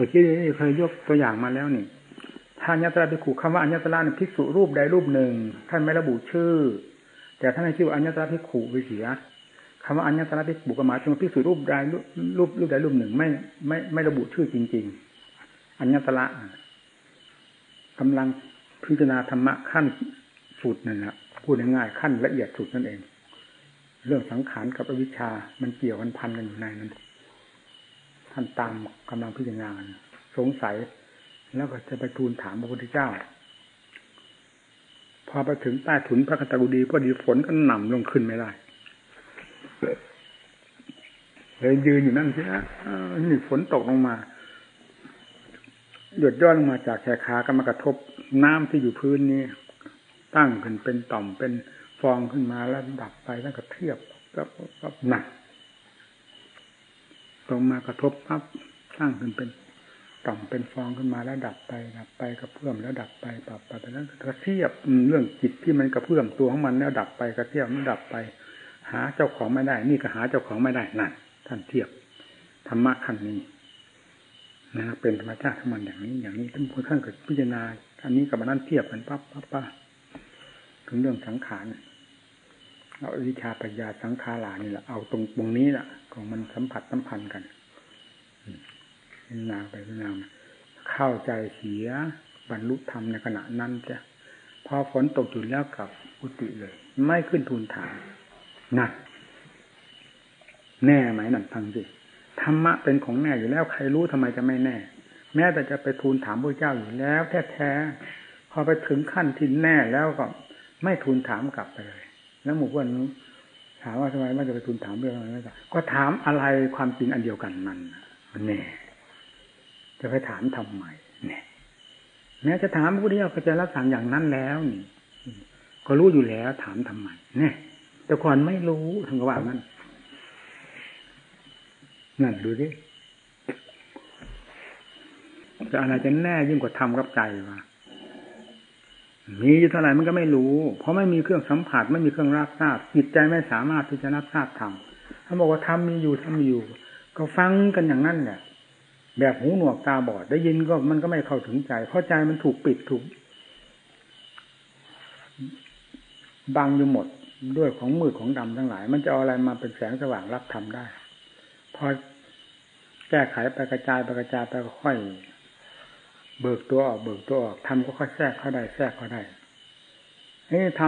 มื่อกี้นี่เคยยกตัวอย่างมาแล้วนี่ถ้าอัญญตระภิกขุคำว่าอัญญตระนี่ภิกษุรูปใดรูปหนึ่ง ท่านไม่ระบุชื่อ แต่ท่านให้ชื่อว่าอัญญตระภิกขุไปเสียคำว่าอัญญตระภิกขุกหมายถึงภิกษุรูปใดรูปรูปใดรูปหนึ่งไม่ไม่ไม่ระบุชื่อจริง ๆ อัญญตระกำลังพิจารณาธรรมะขั้นสุดนั่นแหละพูดง่ายๆขั้นละเอียดสุดนั่นเอง เรื่องสังขารกับอวิชชามันเกี่ยวกันพันกันอยู่ในนั้น ท่านตามกำลังพิจารณาสงสัย แล้วก็จะไปทูลถามพระพุทธเจ้า พอไปถึงใต้ถุนพระคตกุดีพอดีฝนก็หน่ำลงขึ้นไม่ได้เลยยืนอยู่นั่นสินะนี่ฝนตกลงมา หยดย่อนลงมาจากแขนขาก็มากระทบน้ำที่อยู่พื้นนี้ ตั้งขึ้นเป็นต่อมเป็นฟองขึ้นมาแล้วดับไปแล้วก็เทียบกับหนัก ลงมากระทบปั๊บสร้างขึ้นเป็นต่อมเป็นฟองขึ้นมาแล้วดับไปดับไปกระเพื่อมแล้วดับไปปรับไปไปแล้วกระเทียบเรื่องจิตที่มันกระเพื่อมตัวของมันแล้วดับไปกระเทียบแล้วดับไป หาเจ้าของไม่ได้ นี่ก็หาเจ้าของไม่ได้นั่นท่านเทียบธรรมะขั้นนี้นะเป็นธรรมชาติของมันอย่างนี้ อย่างนี้ท่านพูดท่านก็พิจารณาอันนี้กับมันนั้นเทียบกันปั๊บปั๊บปั๊บถึงเรื่องสังขารเอาวิชาปัญญาสังขารานี่แหละเอาตรงตรงนี้แหละ ของมันสัมผัสสัมพันธ์กันพิจารณาไปพิจารณาเข้าใจเสียบรรลุธรรมในขณะนั้นจะพอฝนตกจุดแล้วกับอุติเลย ไม่ขึ้นทูลถามนั่นแน่ไหมนั่นฟังสิธรรมะเป็นของแน่อยู่แล้วใครรู้ทำไมจะไม่แน่ แม้แต่จะไปทูลถามพระเจ้าอยู่แล้วแท้ๆพอไปถึงขั้นที่แน่แล้วก็ไม่ทูลถามกลับไปเลย แล้วหมู่เพื่อน ถามว่าทำไมไม่จะไปทูลถามเรื่องอะไรไม่ได้ก็ถามอะไรความจริงอันเดียวกันมันมันแน่จะไปถามทำไมเนี่ยแม้จะถามพระพุทธเจ้าก็จะรับสั่งอย่างนั้นแล้วนี่ก็รู้อยู่แล้ว ถามทำไมเนี่ยแต่ก่อนไม่รู้ถึงกว่านั้นนั่นดูดิจะอะไรจะแน่ยิ่งกว่าทำกับใจวะ มีเท่าไหร่มันก็ไม่รู้ เพราะไม่มีเครื่องสัมผัสไม่มีเครื่องรับทราบจิตใจไม่สามารถที่จะรับทราบธรรมเขาบอกว่าธรรมมีอยู่ธรรมอยู่ ก็ฟังกันอย่างนั้นแหละแบบหูหนวกตาบอดได้ยินก็มันก็ไม่เข้าถึงใจ เพราะใจมันถูกปิดถูกบังอยู่หมดด้วยของมืดของดำทั้งหลาย มันจะเอาอะไรมาเป็นแสงสว่างรับธรรมได้ พอแก้ไขไปกระจายไปกระจายไปค่อย เบิกตัวออกเบิกตัวออกทำก็ค่อยแทรกเข้าได้แทรกเข้าได้นี่ท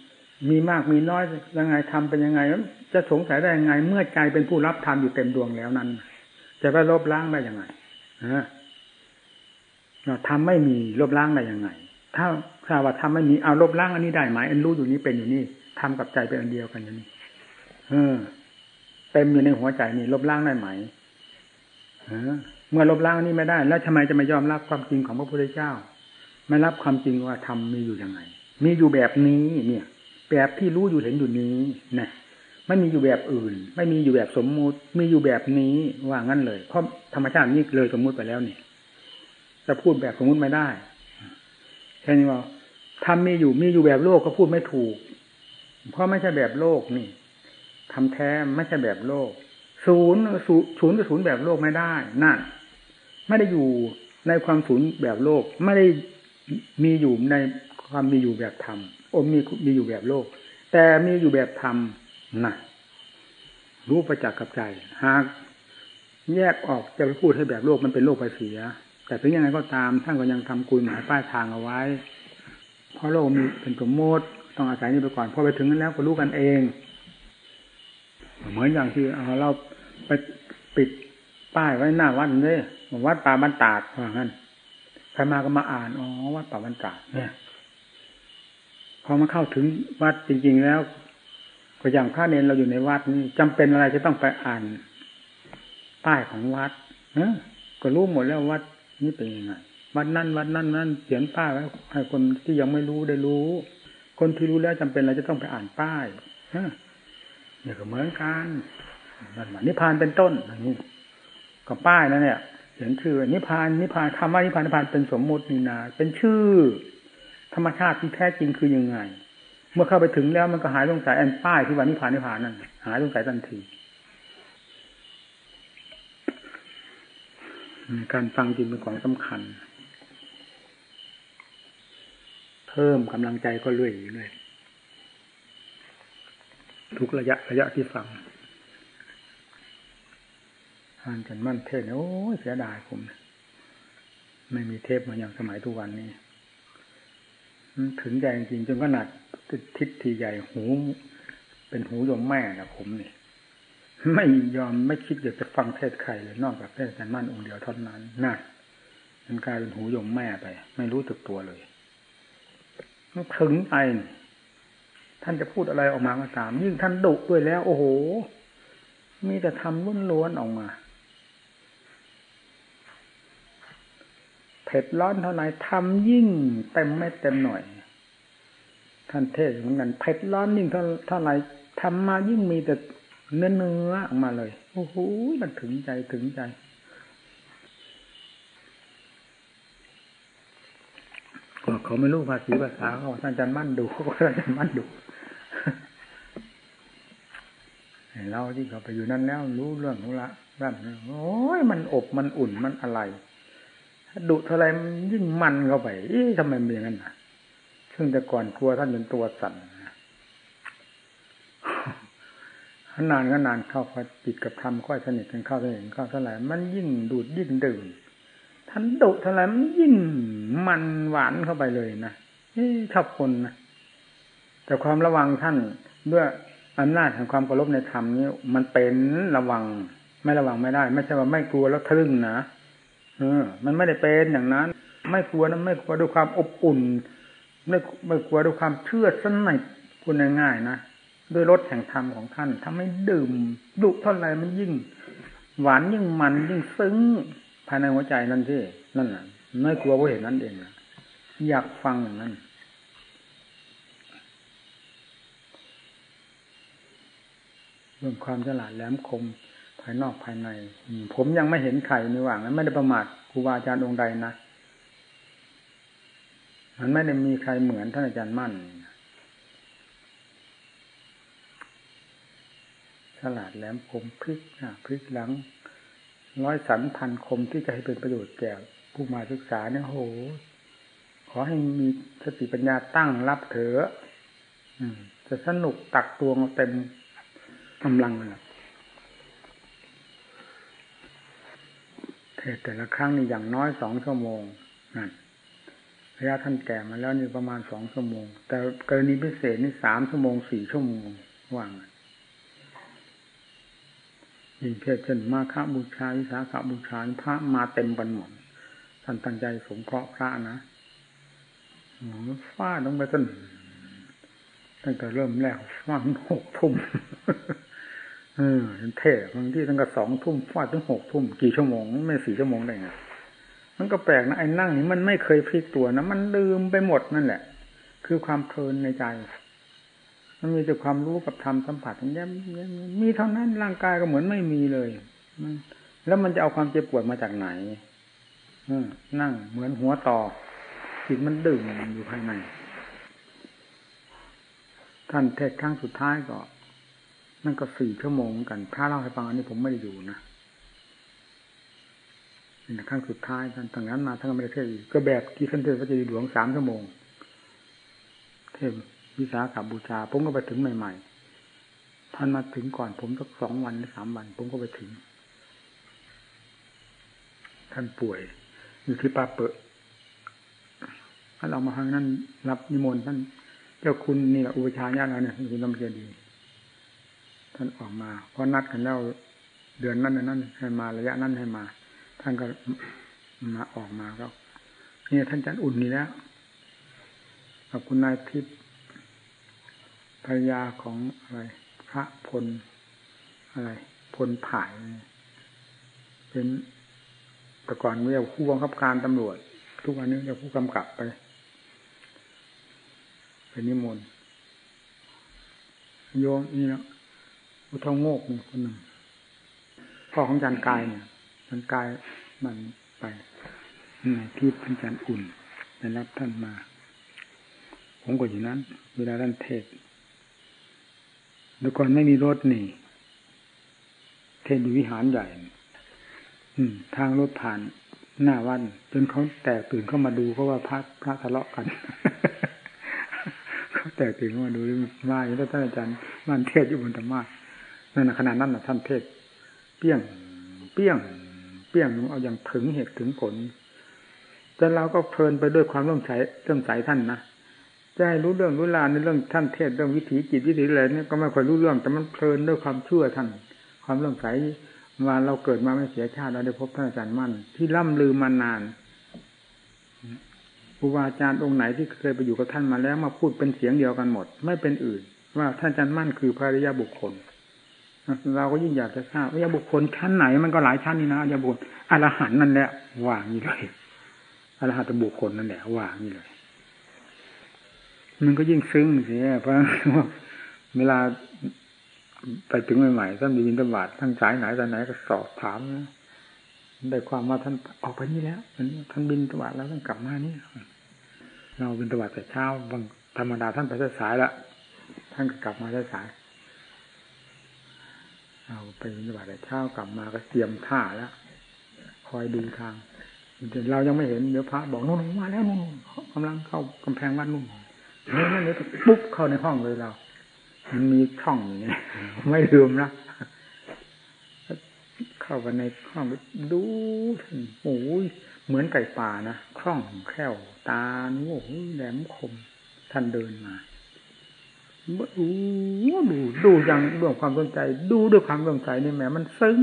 ำมีมากมีน้อยยังไงทำเป็นยังไง จะสงสัยได้ยังไง เมื่อใจเป็นผู้รับทำอยู่เต็มดวงแล้วนั้น จะไปลบล้างได้ยังไงฮะทำไม่มีลบล้างได้ยังไง ถ้าถ้าว่าทำไม่มีเอาลบล้างอันนี้ได้ไหมอันรู้อยู่นี้เป็นอยู่นี่ทำกับใจเป็นอันเดียวกันอย่างนี้เออเต็มอยู่ในหัวใจนี่ลบล้างได้ไหม เมื่อลบล้างนี้ไม่ได้ แล้วทำไมจะไม่ยอมรับความจริงของพระพุทธเจ้า ไม่รับความจริงว่าธรรมมีอยู่ยังไง มีอยู่แบบนี้เนี่ย แบบที่รู้อยู่เห็นอยู่นี้นะไม่มีอยู่แบบอื่น ไม่มีอยู่แบบสมมุติ มีอยู่แบบนี้ว่างั้นเลย เพราะธรรมชาตินี้เลยสมมุติไปแล้วเนี่ยจะพูดแบบสมมุติไม่ได้แค่นี้ว่าทำมีอยู่มีอยู่แบบโลกก็พูดไม่ถูก เพราะไม่ใช่แบบโลกนี่ทำแท้ไม่ใช่แบบโลก ศูนย์ศูนย์ศูนย์แบบโลกไม่ได้ นั่น ไม่ได้อยู่ในความศูนย์แบบโลก ไม่ได้มีอยู่ในความมีอยู่แบบธรรมโอมีมีอยู่แบบโลก แต่มีอยู่แบบธรรมน่ะรู้ประจักษ์กับใจ หากแยกออกจะไปพูดให้แบบโลกมันเป็นโลกไปเสีย แต่ถึงยังไงก็ตามท่านก็ยังทำกุยหมายป้ายทางเอาไว้ เพราะโลกมีเป็นสมมติต้องอาศัยนี้ไปก่อนพอไปถึงนั้นแล้วก็รู้กันเอง เหมือนอย่างที่เราไปปิด ป้ายไว้หน้าวัดเลยวัดป่าบรรดาดว่างั้นใครมาก็มาอ่านอ๋อวัดป่าบรรดาดเนี่ยพอมาเข้าถึงวัดจริงๆแล้วก็อย่างพระเนนเราอยู่ในวัดนี่จำเป็นอะไรจะต้องไปอ่านป้ายของวัดเออก็รู้หมดแล้ววัดนี่เป็นยังไงวัดนั่นวัดนั่นนั่นเขียนป้ายไว้ให้คนที่ยังไม่รู้ได้รู้ คนที่รู้แล้วจำเป็นอะไรจะต้องไปอ่านป้ายเนี่ยก็เหมือนกันนั่นนิพพานเป็นต้นอย่างนี้ ก็ป้ายนั่นเนี่ยเห็นชื่อนิพพานนิพพานคำว่านิพพานนิพพานเป็นสมมุตินี่นา เป็นชื่อ ธรรมชาติที่แท้จริงคือยังไง เมื่อเข้าไปถึงแล้วมันก็หายสงสัยแอนป้ายที่ว่านิพพานนิพพานนั่นหายสงสัยทันทีการฟังจริงเป็นของสำคัญ เพิ่มกำลังใจก็เรื่อยเลยทุกระยะระยะที่ฟัง อ่านกันมั่นเทศโอ้ยเสียดายผม ไม่มีเทปมาอย่างสมัยทุกวันนี้ถึงใจจริงจนขนาดทิศทีใหญ่หู เป็นหูยมแม่นะผมนี่ไม่ยอมไม่คิดอยากจะฟังเทศใครเลยนอกจากเทศแต่มั่นองค์เดียวเท่านั้นนั่นมันกลายเป็นหูยมแม่ไป ไม่รู้ตึกตัวเลยถึงไอท่านจะพูดอะไรออกมาก็ตาม ยิ่งท่านดุด้วยแล้ว โอ้โห มีแต่ทำล้วนๆออกมา เผ็ดร้อนเท่าไหร่ทำยิ่งเต็มไม่เต็มหน่อย ท่านเทศเหมือนกันเผ็ดร้อนยิ่งเท่าไหร่ทำมายิ่งมีแต่เนื้อเนื้อออกมาเลยโอ้โหมันถึงใจถึงใจ ก็เขาไม่รู้ภาษีภาษาเขาท่านอาจารย์มั่นดูเขาท่านอาจารย์มั่นดูเราที่เขาไปอยู่นั่นแล้วรู้เรื่องของละร่ำโอ้ยมันอบมันอุ่นมันอะไร ดุเท่าไรยิ่งมันเข้าไปเอ๊ะทำไมเป็นอย่างนั้นนะซึ่งแต่ก่อนกลัวท่านเป็นตัวสั่นนานก็นานเข้าพอจิตกับธรรมค่อยสนิทกันเข้าสนิทกันเข้าเท่าไหร่มันยิ่งดูดยิ่งดื่มท่านดุเท่าไหร่มันยิ่งมันหวานเข้าไปเลยนะชอบคนนะแต่ความระวังท่านด้วยอำนาจแห่งความเคารพในธรรมนี้ มันเป็นระวัง ไม่ระวังไม่ได้ ไม่ใช่ว่าไม่กลัวแล้วทะลึ่งนะ เออ มันไม่ได้เป็นอย่างนั้น ไม่กลัวนะไม่กลัวด้วยความอบอุ่น ไม่ไม่กลัวด้วยความเชื่อสนิทพูดง่ายๆนะด้วยรสแห่งธรรมของท่านทำให้ดื่มดุเท่าไรมันยิ่ง หวานยิ่งมันยิ่งซึ้งภายในหัวใจนั่นที่นั่นแหละไม่กลัวเพราะเห็นนั่นเองนะอยากฟังอย่างนั้นเรื่องความฉลาดแหลมคมายนอกภายในผมยังไม่เห็นใครในว่างนั้นไม่ได้ประมาทครูบาอาจารย์องค์ใดนะมันไม่ได้มีใครเหมือนท่านอาจารย์มั่นฉลาดแหลมคมพลิกหน้าพลิกหลัง ร้อยสันพันคมที่จะให้เป็นประโยชน์แก่ผู้มาศึกษาเนี่ยโห ขอให้มีสติปัญญาตั้งรับเถอะจะสนุกตักตวงเต็มกำลังเลย เทศแต่ละครั้งนี่อย่างน้อยสองชั่วโมงนั่นระยะท่านแก่มาแล้วนี่ประมาณสองชั่วโมง แต่กรณีพิเศษนี่สามชั่วโมงสี่ชั่วโมงว่างยิ่งเทศเช่นมาฆบูชาวิสาขบูชาพระมาเต็มบันหมดท่านตั้งใจสงเคราะห์พระนะฟาดลงไปต้นตั้งแต่เริ่มแรกฟาดหกทุ่ม ออเทศบางที่ตั้งแต่สองทุ่มฟาดถึงหกทุ่มกี่ชั่วโมง ไม่สี่ชั่วโมงได้ไงมันก็แปลกนะไอ้นั่งนี่มันไม่เคยพลิกตัวนะมันลืมไปหมดนั่นแหละ คือความเพลินในใจ มันมีแต่ความรู้กับธรรมสัมผัสอย่างนี้มีเท่านั้นร่างกายก็เหมือนไม่มีเลยมันแล้วมันจะเอาความเจ็บปวดมาจากไหนนั่งเหมือนหัวต่อจิตมันดื่มอยู่ภายใน ท่านเทศครั้งสุดท้ายก็ นั่นก็สี่ชั่วโมงกันถ้าเล่าให้ฟังอันนี้ผมไม่ได้อยู่นะนี่ครั้งสุดท้ายท่านตั้งนั้นมาท่านก็ไม่ได้เทศอีกก็แบบที่ท่านเทศพระเจดีหลวงสามชั่วโมง เทศวิสาขบูชา ผมก็ไปถึงใหม่ๆท่านมาถึงก่อนผมสักสองวันหรือสามวัน ผมก็ไปถึง ท่านป่วย อยู่ที่ปาเปอะท่านออกมาทางนั้น รับนิมนต์ท่านเจ้าคุณนี่แหละอุปชาญาติเราเนี่ยคุณลำเจียดี ท่านออกมาเพราะนัดกันแล้วเดือนนั้นนั้นให้มาระยะนั้นให้มา ท่านก็มาออกมาก็เนี่ยท่านจันอุ่นนี่แล้วกับคุณนายทิพย์ภรรยาของอะไร พระพลอะไร พลผ่าย เป็นแต่ก่อนเรียกผู้บังคับการตำรวจ ทุกวันนี้เรียกผู้กำกับไป เป็นนิมนต์โยมนี่น อุทงโงกนี่คนหนึ่งพ่อของจันกายเนี่ยจันกายมันไปที่เป็นจันอุ่นได้รับท่านมา ผมก็อยู่นั้น เวลาท่านเทศเมื่อก่อนไม่มีรถนี่ เทศอยู่วิหารใหญ่อืทางรถผ่านหน้าวันจนเขาแตกตื่นเข้ามาดูเพราะว่าพระพระทะเลาะกันเขาแตกตื่นเข้ามาดูว่าอย่ท่านอาจารย์มันเทศอยู่บนธรรมะ นั่นขนาดนั้นนะท่านเทศ เปี้ยง เปี้ยง เปี้ยงเอาอย่างถึงเหตุถึงผล แต่เราก็เพลินไปด้วยความเรื่อมใสเรื่อมใสท่านนะจะให้รู้เรื่องรู้ราวในเรื่องท่านเทศเรื่องวิถีจิตวิถีอะไรเนี่ยก็ไม่ค่อยรู้เรื่องแต่มันเพลินด้วยความเชื่อท่าน ความเรื่อมใสมาเราเกิดมาไม่เสียชาติเราได้พบท่านอาจารย์มั่น ที่ล่ำลือมานานครูบาอาจารย์องค์ไหนที่เคยไปอยู่กับท่านมาแล้วมาพูดเป็นเสียงเดียวกันหมด ไม่เป็นอื่น ว่าท่านอาจารย์มั่นคือพระริยบุคคล เราก็ยิ่งอยากจะทราบว่ายบุคคลชั้นไหนมันก็หลายชั้นนี่นะยาบุคคลอรหันนั่นแหละว่างนี่เลยอรหัตบุคคลนั่นแหละว่างนี่เลย มันก็ยิ่งซึ้งสิเพราะเวลาไปถึงใหม่ๆท่านมีบินตบาททั้งสายไหนสายไหนก็สอบถามนะได้ความว่าท่านออกไปนี่แล้วท่านบินตบาทแล้วท่านกลับมานี่เราบินตบาทแต่เช้าบางธรรมดาท่านไปสายแล้วท่านก็กลับมาสาย เอาไปบินตบาทแต่เช้ากลับมาก็เตรียมท่าแล้วคอยดูทางเรายังไม่เห็นเดี๋ยวพระบอกนู่นมาแล้วนู่นกำลังเข้ากำแพงวัดนู่นนี่นั่นเลยปุ๊บเข้าในห้องเลยเรา มันมีช่องอย่างนี้ไม่ลืมนะเข้าไปในห้องดูโอ้ยเหมือนไก่ป่านะคล่องแคล่วตาโอ้โหแหลมคมท่านเดินมา ดูดูดูอย่างด้วยความสนใจ ดูด้วยความสนใจนี่แหมมันซึ้ง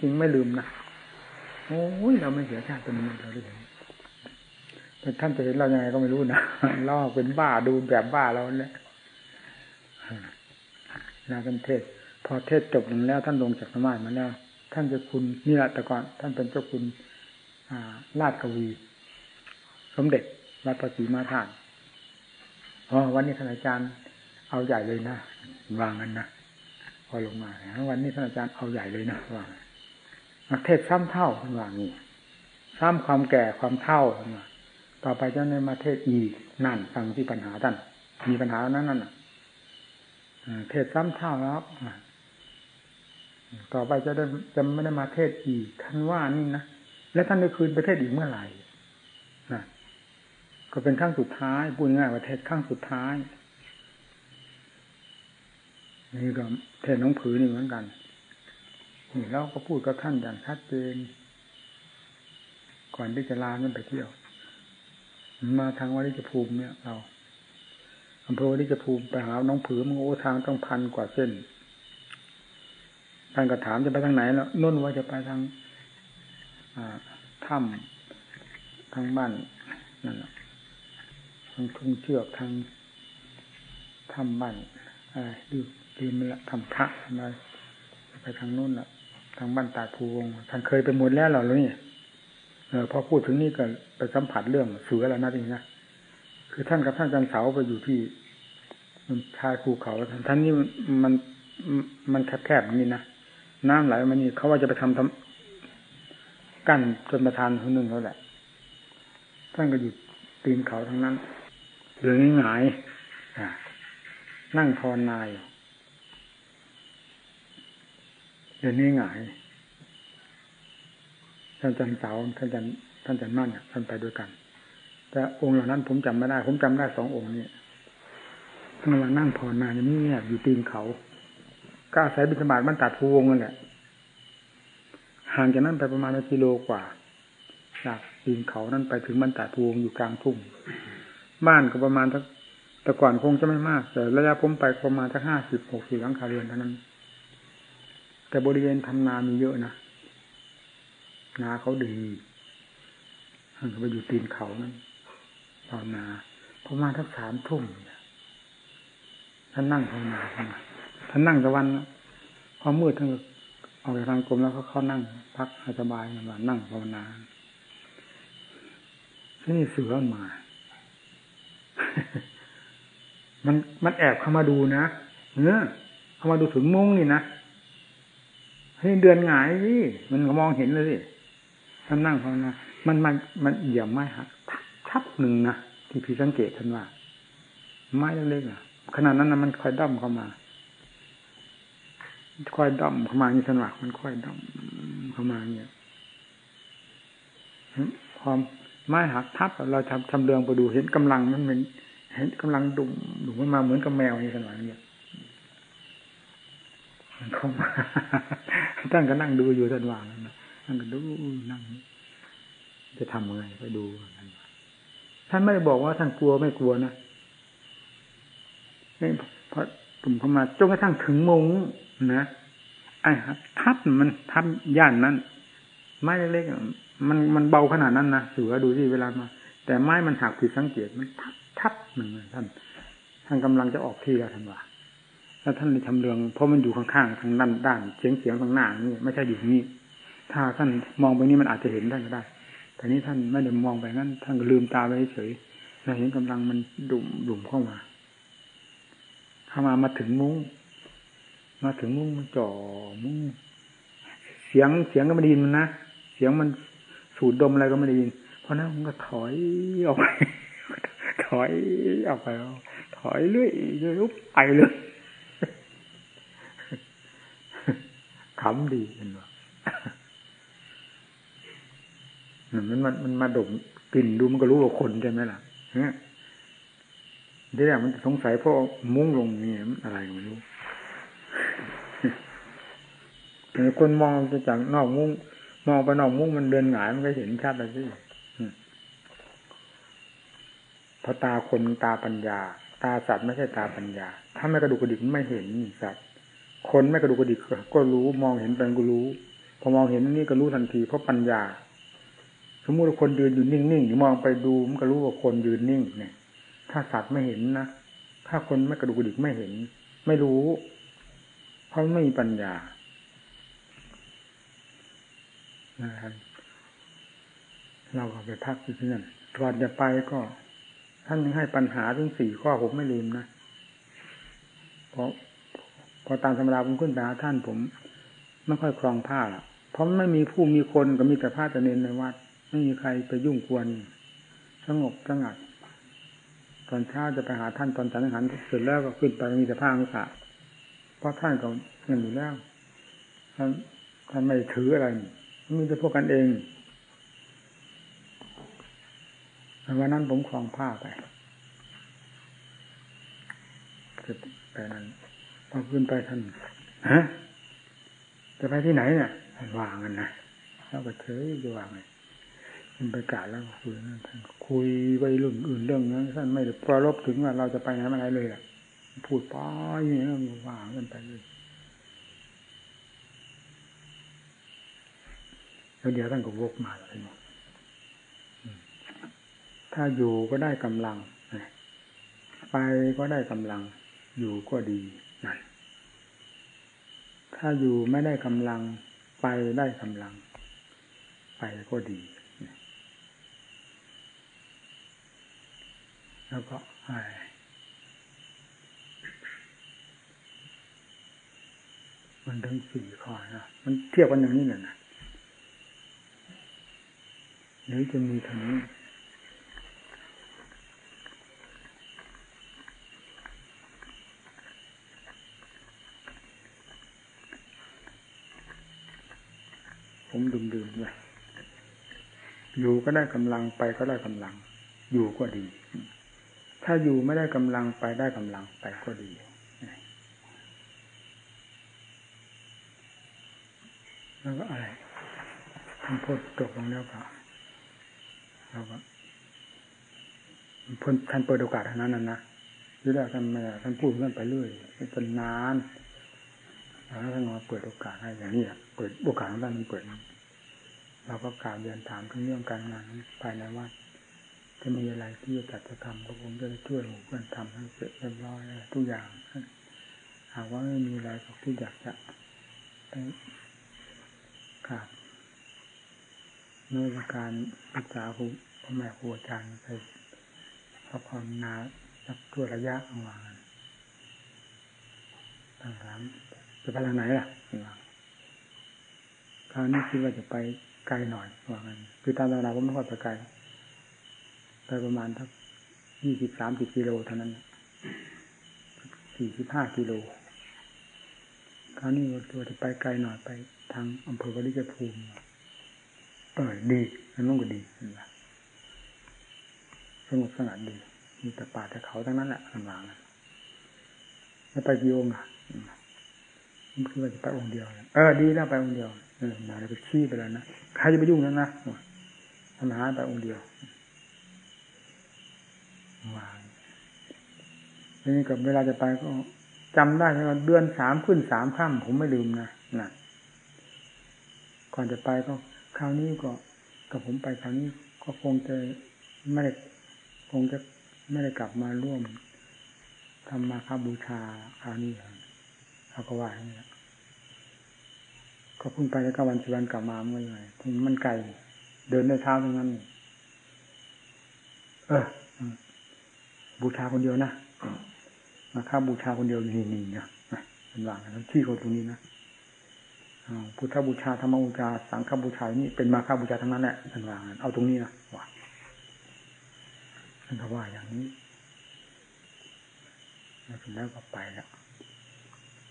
จริงไม่ลืมนะโอ้ยเราไม่เสียชาติตรงนี้เราได้เห็นแต่ท่านจะเห็นเรายังไงก็ไม่รู้นะเราเป็นบ้าดูแบบบ้าเราเนี่ยนาท่านเทศ พอเทศจบลงแล้วท่านลงจากสมาธิมาแล้วท่านจะคุณนี่แหละแต่ก่อน ท่านเป็นเจ้าคุณลาดกวี สมเด็จวัดประสีมาธาตุอ๋อวันนี้ท่านอาจารย์ เอาใหญ่เลยนะวางกันนะพอลงมาวันนี้ท่านอาจารย์เอาใหญ่เลยนะวางมาเทศซ้ำเท่าท่านว่างี้ซ้ำความแก่ความเท่าท่านว่าต่อไปจะในมาเทศอีกนั่นฟังที่ปัญหาท่านมีปัญหานั้นนั่นเทศซ้ำเท่าแล้วต่อไปจะได้จะไม่ได้มาเทศอีกท่านว่านี่นะแล้วท่านได้คืนประเทศอีกเมื่อไหร่นะก็เป็นครั้งสุดท้ายพูดง่ายว่าเทศครั้งสุดท้าย นี่ก็เทศน้องผือนี่เหมือนกันนี่เราก็พูดกับท่านอย่างชัดเจน ก่อนที่จะลามันไปเที่ยว มาทางวัดริจภูมิเนี่ย เราอำเภอวัดริจภูมิไปหาน้องผือมันโอ้ทางต้องพันกว่าเส้นท่านก็ถามจะไปทางไหนแล้วนุ่นว่าจะไปทางถ้ำทางบ้านนั่นแหละทางทุ่งเชือกทางถ้ำบ้านอะไรดู ดีมันละทำพระอะไรไปทางนู้นละทางบ้านตาภูวงท่านเคยไปหมดแล้วเหรอเนี่ยเออพอพูดถึงนี่ก็ไปสัมผัสเรื่องเสือแล้วนะทีนี้นะคือท่านกับท่านจันเสาไปอยู่ที่ชายภูเขาท่านนี่มันมันแคบๆอย่างนี้นะน้ำไหลมานี่เขาว่าจะไปทำทำกั้นจนประทานคนหนึ่งเขาแหละท่านก็อยู่ตีนเขาทั้งนั้นเรื่องง่ายนั่งภาวนาอยู่เดี๋ยวนี้ง่ายท่านจันเสาท่านจันท่านจันมั่นท่านไปด้วยกัน แต่องค์เหล่านั้นผมจำไม่ได้ ผมจำได้สององค์นี้ท่านกำลังนั่งภาวนาอย่างนี้อยู่ตีนเขาก็อาศัยบิณฑบาตมันตัดภูวงนั่นแหละห่างจากนั้นไปประมาณกิโลกว่า จากตีนเขานั้นไปถึงบรรดาภูวงอยู่กลางทุ่งบ้านก็ประมาณทักแต่ก่อนคงจะไม่มากแต่ระยะผมไปประมาณทักห้าสิบหกสิบหลังคาเรือนเท่านั้น แต่บริเวณทำนามีเยอะนะนาเขาดีท่านก็ไปอยู่ตีนเขานั้นตอนนาประมาณทักสามทุ่มท่านนั่งภาวนาท่านนั่งตะวันพอมืดท่านออกจากทางกรมแล้วเขาเข้านั่ง พักสบายมานั่งภาวนาที่นี่เสือมา มันมันแอบเข้ามาดูนะเนื้อเข้ามาดูถึงมุ้งนี่นะ ให้เดือนหงายสิมันมองเห็นเลยสิท่านนั่งภาวนามันมันมันเอี่ยมไม้หักทับหนึ่งนะที่พี่สังเกตท่านว่า ไม้เล็กๆอะขนาดนั้นนะมันคอยด้อมเข้ามาค่อยด้อมเข้ามานี่สนักมันค่อยด้อมเข้ามาเนี่ยพอไม้หักทับเราทำชำเลืองไปดูเห็นกำลังมันเหมือนเห็นกำลังดุ่มดุ่มมันมาเหมือนกับแมวนี่ขนาดนี้มันเข้ามา ท่านก็นั่งดูอยู่ท่านวางนั่งก็ดูนั่ง จะทำยังไงไปดูท่านไม่ได้บอกว่าท่านกลัวไม่กลัวนะพอตุ่มเข้ามาจนกระทั่งถึงมงนะไอ้ทับมันทับย่านนั้น ไม้เล็กๆมันมันเบาขนาดนั้นนะเสือดูที่เวลามา แต่ไม้มันหักผิดสังเกตมันทับทับมันท่านท่านกำลังจะออกที่แล้วท่านว่า แล้วท่านในทำเรืองเพราะมันอยู่ข้างๆทางด้านด้านเฉียงเฉียงทางหน้านี่ไม่ใช่อยู่นี่ถ้าท่านมองไปนี่มันอาจจะเห็นได้ก็ได้ แต่นี้ท่านไม่ได้มองไปงั้น ท่านก็ลืมตาไปเฉยแล้วเห็นกำลังมันดุ่มดุ่มเข้ามา เข้ามามาถึงมุ้งมาถึงมุ้งมันจ่อมุ้งเสียงเสียงก็ไม่ได้ยินมันนะเสียงมันสูดดมอะไรก็ไม่ได้ยิน เพราะนั้นมันก็ถอยออกไปถอยออกไปถอยเรื่อยเรื่อยไปเลย ขำดีเห็นไหมมันมันมันมาดมกลิ่นดูมันก็รู้ว่าคนใช่ไหมล่ะเนี่ยทีแรกมันสงสัยเพราะมุ้งลงนี่อะไรไม่รู้คนมองจากนอกมุ้งมองไปนอกมุ้งมันเดินหงายมันก็เห็นชัดเลยสิเพราะตาคนตาปัญญา ตาสัตว์ไม่ใช่ตาปัญญา ถ้าไม่กระดูกกระดิกไม่เห็นสัตว์ คนไม่กระดูกกระดิกก็รู้มองเห็นเป็นก็รู้ พอมองเห็นนี่ก็รู้ทันทีเพราะปัญญา สมมติคนยืนอยู่นิ่งๆหรือมองไปดูมันก็รู้ว่าคนยืนนิ่งเนี่ย ถ้าสัตว์ไม่เห็นนะถ้าคนไม่กระดูกกระดิกไม่เห็น ไม่รู้ เพราะไม่มีปัญญานะครับเราก็ไปพักที่นั่นก่อนจะไปก็ท่านให้ปัญหาถึงสี่ข้อผมไม่ลืมนะ เพราะ พอตามธรรมดาผมขึ้นไปหาท่านผมไม่ค่อยคลองผ้าละเพราะไม่มีผู้มีคนก็มีแต่ผ้าจะเน้นในวัด ไม่มีใครไปยุ่งควรสงบสงัด ตอนเช้าจะไปหาท่านตอนฉันอาหารเสร็จแล้วก็ขึ้นไปมีแต่ผ้ามุสะเพราะท่านก็เงินอยู่แล้วท่านท่านไม่ถืออะไรมีแต่พวกกันเองวันนั้นผมคลองผ้าไปไปนั้น ขึ้นไปท่านฮะจะไปที่ไหนเนี่ยวางกันนะแล้วก็เฉยจะวางไงมันไปกาแล้วคุยท่านคุยไปเรื่องอื่นเรื่องนั้นท่านไม่ได้ประลบถึงว่าเราจะไปไหนมาไหนเลยอะพูดป้ายอย่างนี้วางกันไปเลยแล้วเดี๋ยวท่านก็วกมาเลยถ้าอยู่ก็ได้กำลัง ไปก็ได้กำลัง อยู่ก็ดี ถ้าอยู่ไม่ได้กำลังไปได้กำลัง ไปก็ดี แล้วก็มันทั้งสี่ข้อนะมันเทียบกันอย่างนี้เนี่ยนะหรือจะมีทางนี้ มดื่มดื่มเลยอยู่ก็ได้กำลังไปก็ได้กำลัง อยู่ก็ดี ถ้าอยู่ไม่ได้กำลังไปได้กำลังไปก็ดีแล้วก็อะไรท่านพูดจบลงแล้วครับเราก็ท่านเปิดโอกาสท่านั้นนะที่แรกท่านไม่ท่านพูดเรื่อนไปเรื่อยเป็นนาน แล้วท่านมาเปิดโอกาสให้อย่างนี้เปิดโอกาสของท่านมันเปิดเราก็กล่าวเรียนถามทั้งเรื่องการงานภายในวัดจะมีอะไรที่จะจัดจะทำก็ผมจะช่วยหมู่เพื่อนทำให้เสร็จเรียบร้อยทุกอย่างหากว่าไม่มีอะไรที่อยากจะไปกราบเมื่อการศึกษาครูพ่อแม่ครูอาจารย์ไปพักผ่อนนาสักทั่วระยะประมาณต่างถาม จะไปทางไหนล่ะคราวนี้คิดว่าจะไปไกลหน่อยว่างั้นคือตามธรรมดาผมไม่ค่อยไปไกลไปประมาณทักยี่สิบสามสิบกิโลเท่านั้นสี่สิบห้ากิโลคราวนี้ตัวจะไปไกลหน่อยไปทางอำเภอวริจภูมิเออดีอันนู้นก็ดีสงบสงัดดี มีแต่ป่าแต่เขาทั้งนั้นแหละลำบากแล้วไปกี่องค์อะ คือว่าจะไปองค์เดียวเออดีแล้วไปองค์เดียวเออมาแล้วไปชี้ไปแล้วนะใครจะไปยุ่งนั้นนะทำหาไปองค์เดียววางทีนี้กับเวลาจะไปก็จำได้ว่าเดือนสามขึ้นสามค่ำผมไม่ลืมนะนะก่อนจะไปก็คราวนี้ก็กับผมไปคราวนี้ก็คงจะไม่ได้คงจะไม่ได้กลับมาร่วมทำมาค่าบูชาคราวนี้ เขาก็ว่าอย่างนี้ก็พิ่งไปแล้วก็วันสิวันกลับมาเมื่อไหร่มันไกลเดินได้เท้าตรงนั้น เออ บูชาคนเดียวนะมาค่าบูชาคนเดียวนี่นี่นะเป็นว่างนะที่เขาตรงนี้นะพุทธบูชาธรรมบูชาสังฆบูชานี่เป็นมาค่าบูชาทั้งนั้นแหละเป็นว่างเอาตรงนี้นะว่าท่านก็ว่าอย่างนี้แล้วแล้วก็ไปแล้ว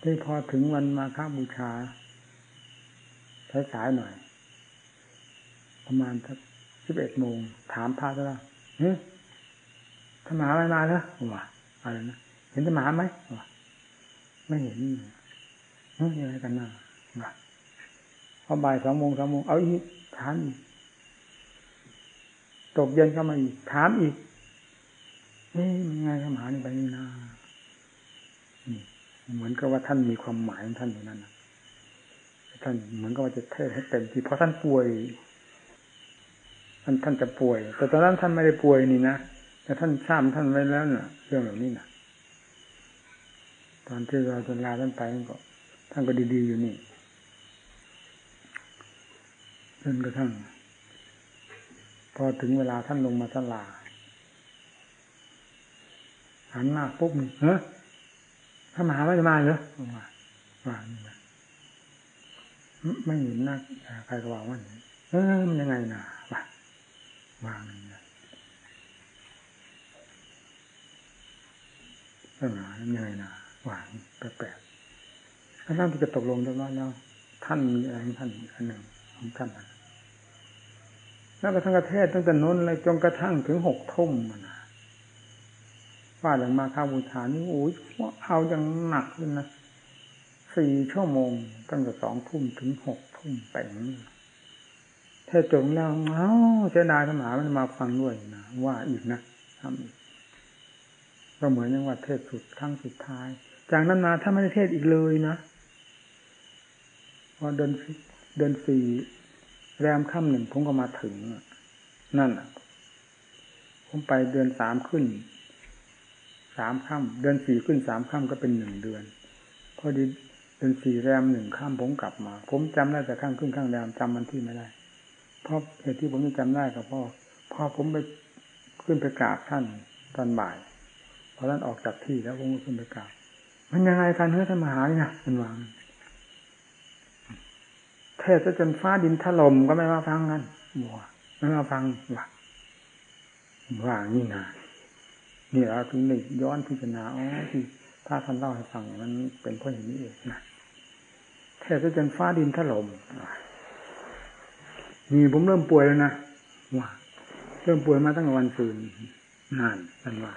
ที่พอถึงวันมาค่าบูชาสายๆหน่อย ประมาณสักสิบเอ็ดโมง ถามพระแล้วเฮ้ยถ้าหมาไม่มาแล้วว่าอะไรนะเห็นจะหมาไหมว่าไม่เห็นเฮ้ยยังไงกันนะว่าพอบ่ายสองโมงสามโมงเอาอีกถามอีกตกเย็นเข้ามาอีก ถามอีกนี่มันไงถ้าหมานี่ไปนี่นา เหมือนกับว่าท่านมีความหมายของท่านอยู่นั่นนะท่านเหมือนกับว่าจะเทศให้เต็มที่เพราะท่านป่วยท่านท่านจะป่วย แต่ตอนนั้นท่านไม่ได้ป่วยนี่นะแต่ท่านทราบท่านไว้แล้วนะ่ะ เรื่องเหล่านี้นะตอนที่เราจนลาท่านไปก็ท่านก็ดีๆอยู่นี่จนกระทั่งพอถึงเวลาท่านลงมาสลาหันหน้าปุ๊บนี่เฮ้ ยถ้ามาหาไม่มาเหรอว่าว่านี่นะไม่เห็นหน้าใครก็ว่าว่าเออมันยังไงนะว่าวางนี่นะปัญหามันยังไงนะวางแปลกๆถ้าท่านที่จะตกลงได้ว่าแล้วท่านมีอะไรท่านอันหนึ่งของท่านแล้วก็ทั้งประเทศตั้งแต่น้นเลยจนกระทั่งถึงหกทุ่มนะ ว่าหลังมาข้าบูชานี่โอ้ยเอาอย่างหนักเลยนะสี่ชั่วโมงตั้งแต่สองทุ่มถึงหกทุ่มไปนี่เทศจงแล้วเอ้าเสียดายธรรมะมันมาฟังด้วยนะว่าอีกนะทำอีกก็เหมือนอย่างว่าเทศสุดครั้งสุดท้าย จากนั้นมาถ้าไม่ได้เทศอีกเลยนะพอเดินเดินสี่แรมค่ำหนึ่งผมก็มาถึงนั่นผมไปเดือนสามขึ้น สามค่ำเดือนสี่ขึ้นสามค่ำก็เป็นหนึ่งเดือน พอดีเดือนสี่แรมหนึ่งค่ำผมกลับมา ผมจำได้แต่ข้างขึ้นข้างแรมจำมันที่ไม่ได้เพราะเหตุที่ผมจำได้ก็เพราะพอผมไปขึ้นไปกราบท่านตอนบ่ายพอท่านออกจากที่แล้วผมก็ขึ้นไปกราบมันยังไงกันเฮ้ยท่านมหาเนี่ยมันวางเทศจนฟ้าดินถล่มก็ไม่มาฟังกันบัวไม่มาฟังว่าว่านี่นะ นี่เราถึงได้ย้อนพิจารณาอ๋อที่ถ้าท่านเล่าให้ฟังมันเป็นเพราะอย่างนี้เองนะแทบจะจนฟ้าดินถล่มนี่ผมเริ่มป่วยแล้วนะว่าเริ่มป่วยมาตั้งแต่วันศุกร์นานนันว่า